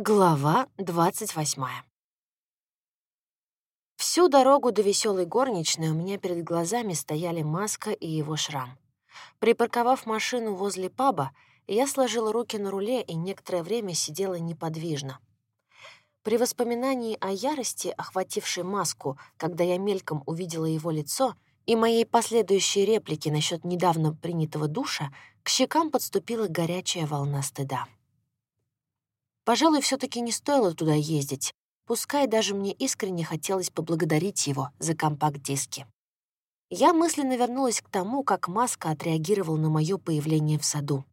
Глава 28. Всю дорогу до веселой горничной у меня перед глазами стояли маска и его шрам. Припарковав машину возле паба, я сложила руки на руле и некоторое время сидела неподвижно. При воспоминании о ярости, охватившей маску, когда я мельком увидела его лицо, и моей последующей реплики насчет недавно принятого душа, к щекам подступила горячая волна стыда. Пожалуй, все таки не стоило туда ездить, пускай даже мне искренне хотелось поблагодарить его за компакт-диски. Я мысленно вернулась к тому, как Маска отреагировал на мое появление в саду.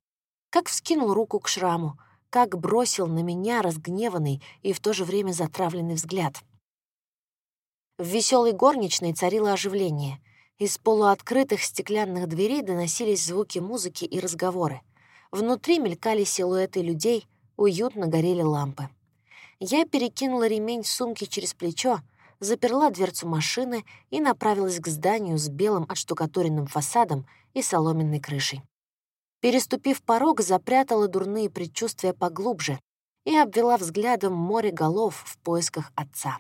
Как вскинул руку к шраму, как бросил на меня разгневанный и в то же время затравленный взгляд. В веселой горничной царило оживление. Из полуоткрытых стеклянных дверей доносились звуки музыки и разговоры. Внутри мелькали силуэты людей, Уютно горели лампы. Я перекинула ремень сумки через плечо, заперла дверцу машины и направилась к зданию с белым отштукатуренным фасадом и соломенной крышей. Переступив порог, запрятала дурные предчувствия поглубже и обвела взглядом море голов в поисках отца.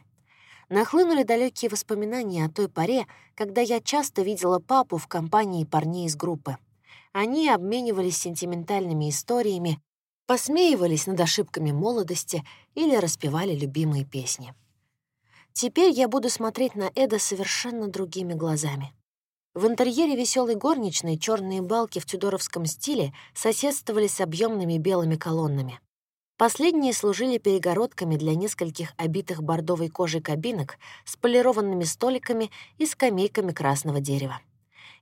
Нахлынули далекие воспоминания о той поре, когда я часто видела папу в компании парней из группы. Они обменивались сентиментальными историями, посмеивались над ошибками молодости или распевали любимые песни. Теперь я буду смотреть на Эда совершенно другими глазами. В интерьере веселой горничной черные балки в тюдоровском стиле соседствовали с объемными белыми колоннами. Последние служили перегородками для нескольких обитых бордовой кожей кабинок с полированными столиками и скамейками красного дерева.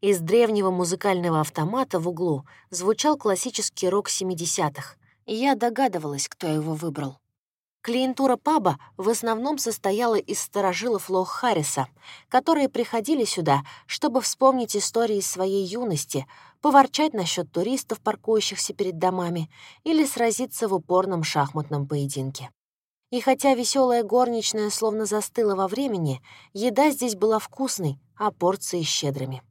Из древнего музыкального автомата в углу звучал классический рок 70-х, и я догадывалась, кто его выбрал. Клиентура паба в основном состояла из старожилов Лох Харриса, которые приходили сюда, чтобы вспомнить истории своей юности, поворчать насчет туристов, паркующихся перед домами, или сразиться в упорном шахматном поединке. И хотя веселая горничная словно застыла во времени, еда здесь была вкусной, а порции щедрыми.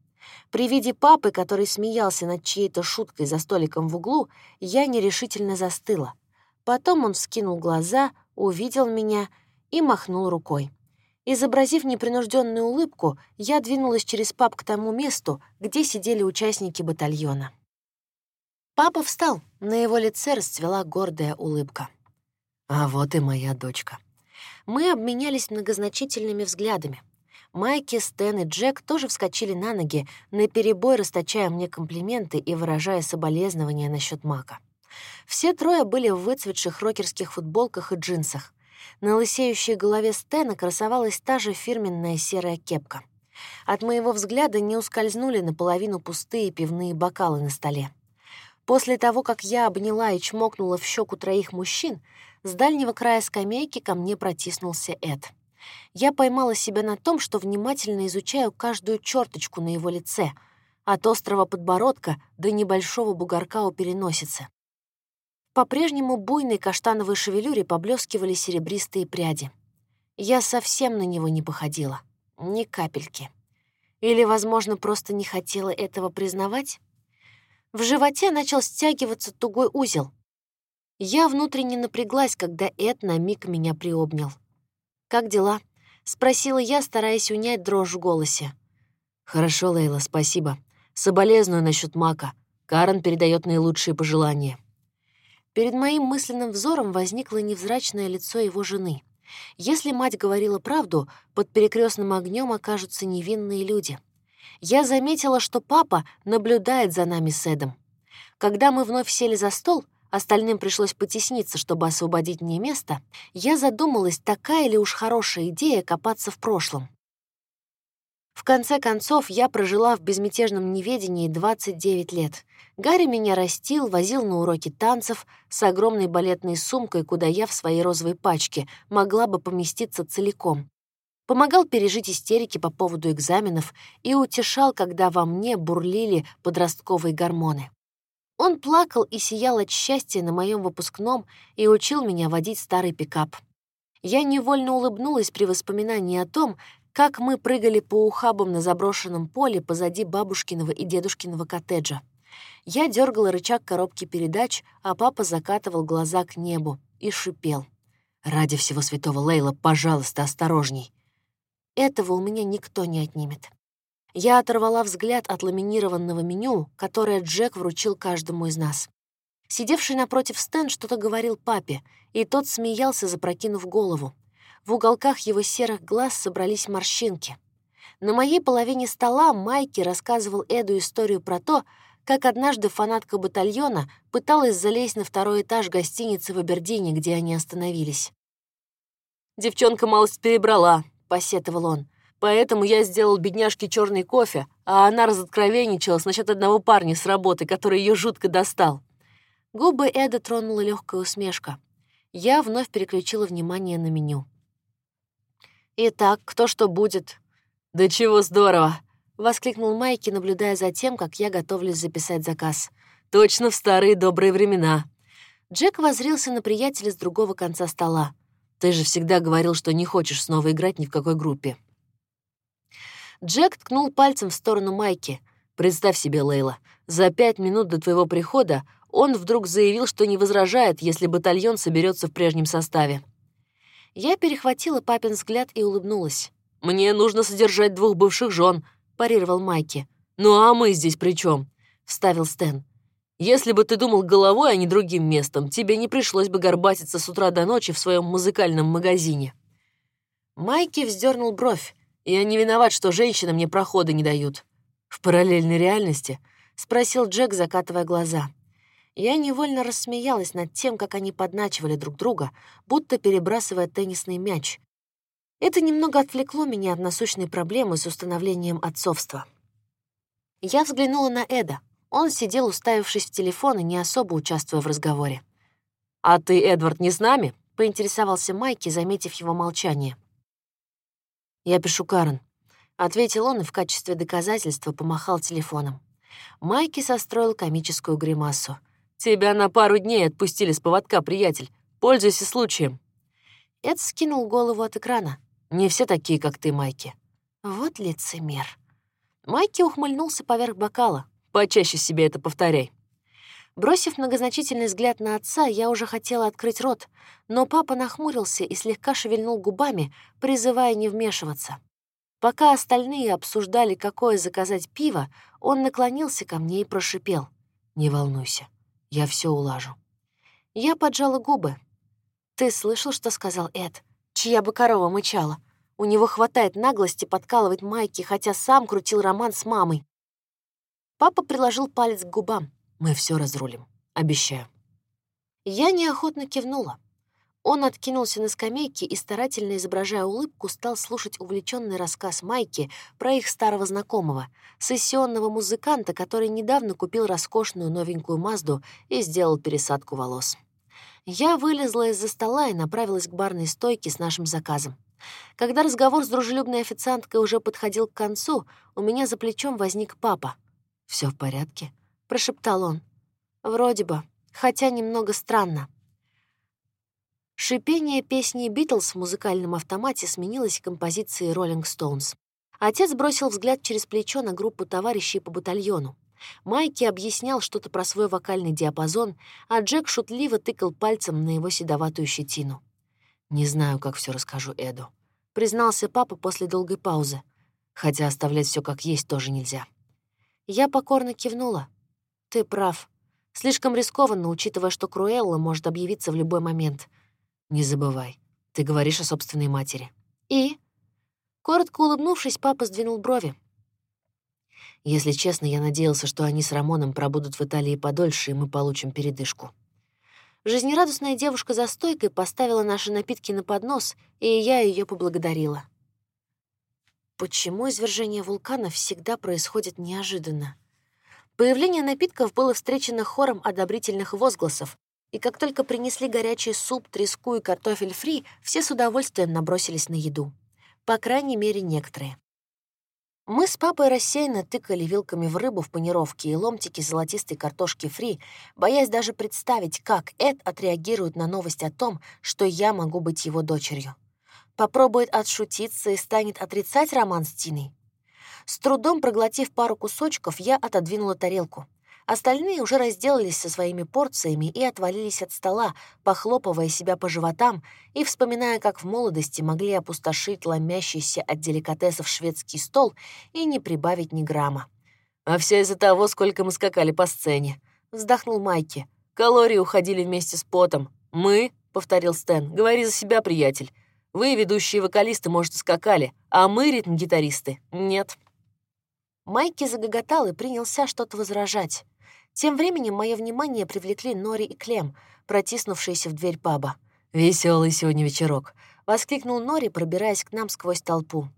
При виде папы, который смеялся над чьей-то шуткой за столиком в углу, я нерешительно застыла. Потом он вскинул глаза, увидел меня и махнул рукой. Изобразив непринужденную улыбку, я двинулась через пап к тому месту, где сидели участники батальона. Папа встал, на его лице расцвела гордая улыбка. «А вот и моя дочка». Мы обменялись многозначительными взглядами. Майки, Стэн и Джек тоже вскочили на ноги, наперебой расточая мне комплименты и выражая соболезнования насчет Мака. Все трое были в выцветших рокерских футболках и джинсах. На лысеющей голове Стэна красовалась та же фирменная серая кепка. От моего взгляда не ускользнули наполовину пустые пивные бокалы на столе. После того, как я обняла и чмокнула в щеку троих мужчин, с дальнего края скамейки ко мне протиснулся Эд — я поймала себя на том, что внимательно изучаю каждую черточку на его лице, от острого подбородка до небольшого бугорка у переносицы. По-прежнему буйной каштановой шевелюре поблескивали серебристые пряди. Я совсем на него не походила. Ни капельки. Или, возможно, просто не хотела этого признавать? В животе начал стягиваться тугой узел. Я внутренне напряглась, когда Эд на миг меня приобнял. «Как дела?» — спросила я, стараясь унять дрожь в голосе. «Хорошо, Лейла, спасибо. Соболезную насчет Мака. Карен передает наилучшие пожелания». Перед моим мысленным взором возникло невзрачное лицо его жены. Если мать говорила правду, под перекрестным огнем окажутся невинные люди. Я заметила, что папа наблюдает за нами с Эдом. Когда мы вновь сели за стол, остальным пришлось потесниться, чтобы освободить мне место, я задумалась, такая ли уж хорошая идея копаться в прошлом. В конце концов, я прожила в безмятежном неведении 29 лет. Гарри меня растил, возил на уроки танцев с огромной балетной сумкой, куда я в своей розовой пачке могла бы поместиться целиком. Помогал пережить истерики по поводу экзаменов и утешал, когда во мне бурлили подростковые гормоны. Он плакал и сиял от счастья на моем выпускном и учил меня водить старый пикап. Я невольно улыбнулась при воспоминании о том, как мы прыгали по ухабам на заброшенном поле позади бабушкиного и дедушкиного коттеджа. Я дергала рычаг коробки передач, а папа закатывал глаза к небу и шипел. Ради всего святого Лейла, пожалуйста, осторожней. Этого у меня никто не отнимет. Я оторвала взгляд от ламинированного меню, которое Джек вручил каждому из нас. Сидевший напротив Стэн что-то говорил папе, и тот смеялся, запрокинув голову. В уголках его серых глаз собрались морщинки. На моей половине стола Майки рассказывал Эду историю про то, как однажды фанатка батальона пыталась залезть на второй этаж гостиницы в Абердине, где они остановились. «Девчонка малость перебрала», — посетовал он. «Поэтому я сделал бедняжке черный кофе, а она разоткровенничалась насчет одного парня с работы, который ее жутко достал». Губы Эда тронула легкая усмешка. Я вновь переключила внимание на меню. «Итак, кто что будет?» «Да чего здорово!» — воскликнул Майки, наблюдая за тем, как я готовлюсь записать заказ. «Точно в старые добрые времена». Джек возрился на приятеля с другого конца стола. «Ты же всегда говорил, что не хочешь снова играть ни в какой группе». Джек ткнул пальцем в сторону Майки. «Представь себе, Лейла, за пять минут до твоего прихода он вдруг заявил, что не возражает, если батальон соберется в прежнем составе». Я перехватила папин взгляд и улыбнулась. «Мне нужно содержать двух бывших жен, парировал Майки. «Ну а мы здесь при чем? вставил Стэн. «Если бы ты думал головой, а не другим местом, тебе не пришлось бы горбатиться с утра до ночи в своем музыкальном магазине». Майки вздернул бровь. «Я не виноват, что женщины мне прохода не дают». «В параллельной реальности?» — спросил Джек, закатывая глаза. Я невольно рассмеялась над тем, как они подначивали друг друга, будто перебрасывая теннисный мяч, это немного отвлекло меня от насущной проблемы с установлением отцовства. Я взглянула на Эда. Он сидел, уставившись в телефон и не особо участвуя в разговоре. «А ты, Эдвард, не с нами?» — поинтересовался Майки, заметив его молчание. «Я пишу Карен», — ответил он и в качестве доказательства помахал телефоном. Майки состроил комическую гримасу. «Тебя на пару дней отпустили с поводка, приятель. Пользуйся случаем». Эд скинул голову от экрана. Не все такие, как ты, Майки». «Вот лицемер». Майки ухмыльнулся поверх бокала. «Почаще себе это повторяй». Бросив многозначительный взгляд на отца, я уже хотела открыть рот, но папа нахмурился и слегка шевельнул губами, призывая не вмешиваться. Пока остальные обсуждали, какое заказать пиво, он наклонился ко мне и прошипел. «Не волнуйся, я все улажу». Я поджала губы. «Ты слышал, что сказал Эд? чья бы корова мычала. У него хватает наглости подкалывать Майки, хотя сам крутил роман с мамой. Папа приложил палец к губам. «Мы все разрулим. Обещаю». Я неохотно кивнула. Он откинулся на скамейке и, старательно изображая улыбку, стал слушать увлеченный рассказ Майки про их старого знакомого, сессионного музыканта, который недавно купил роскошную новенькую Мазду и сделал пересадку волос. Я вылезла из-за стола и направилась к барной стойке с нашим заказом. Когда разговор с дружелюбной официанткой уже подходил к концу, у меня за плечом возник папа. Все в порядке?» — прошептал он. «Вроде бы, хотя немного странно». Шипение песни «Битлз» в музыкальном автомате сменилось композицией «Роллинг Стоунс». Отец бросил взгляд через плечо на группу товарищей по батальону. Майки объяснял что-то про свой вокальный диапазон, а Джек шутливо тыкал пальцем на его седоватую щетину. «Не знаю, как все расскажу Эду», — признался папа после долгой паузы, хотя оставлять все как есть тоже нельзя. Я покорно кивнула. «Ты прав. Слишком рискованно, учитывая, что Круэлла может объявиться в любой момент. Не забывай, ты говоришь о собственной матери». «И?» Коротко улыбнувшись, папа сдвинул брови. Если честно, я надеялся, что они с Рамоном пробудут в Италии подольше, и мы получим передышку. Жизнерадостная девушка за стойкой поставила наши напитки на поднос, и я ее поблагодарила. Почему извержение вулкана всегда происходит неожиданно? Появление напитков было встречено хором одобрительных возгласов, и как только принесли горячий суп, треску и картофель фри, все с удовольствием набросились на еду. По крайней мере, некоторые. Мы с папой рассеянно тыкали вилками в рыбу в панировке и ломтики золотистой картошки фри, боясь даже представить, как Эд отреагирует на новость о том, что я могу быть его дочерью. Попробует отшутиться и станет отрицать роман с Тиной. С трудом проглотив пару кусочков, я отодвинула тарелку. Остальные уже разделались со своими порциями и отвалились от стола, похлопывая себя по животам и вспоминая, как в молодости могли опустошить ломящийся от деликатесов шведский стол и не прибавить ни грамма. «А все из-за того, сколько мы скакали по сцене», — вздохнул Майки. «Калории уходили вместе с потом. Мы», — повторил Стэн, — «говори за себя, приятель. Вы, ведущие вокалисты, может, скакали, а мы, ритм-гитаристы, нет». Майки загоготал и принялся что-то возражать. Тем временем мое внимание привлекли Нори и Клем, протиснувшиеся в дверь паба. Веселый сегодня вечерок», — воскликнул Нори, пробираясь к нам сквозь толпу.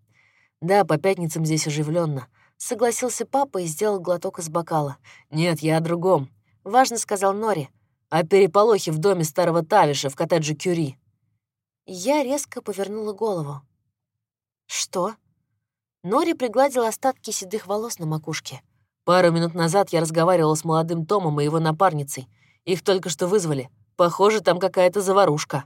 «Да, по пятницам здесь оживленно, согласился папа и сделал глоток из бокала. «Нет, я о другом», — важно сказал Нори. «О переполохе в доме старого Тавиша в коттедже Кюри». Я резко повернула голову. «Что?» Нори пригладила остатки седых волос на макушке. Пару минут назад я разговаривала с молодым Томом и его напарницей. Их только что вызвали. Похоже, там какая-то заварушка.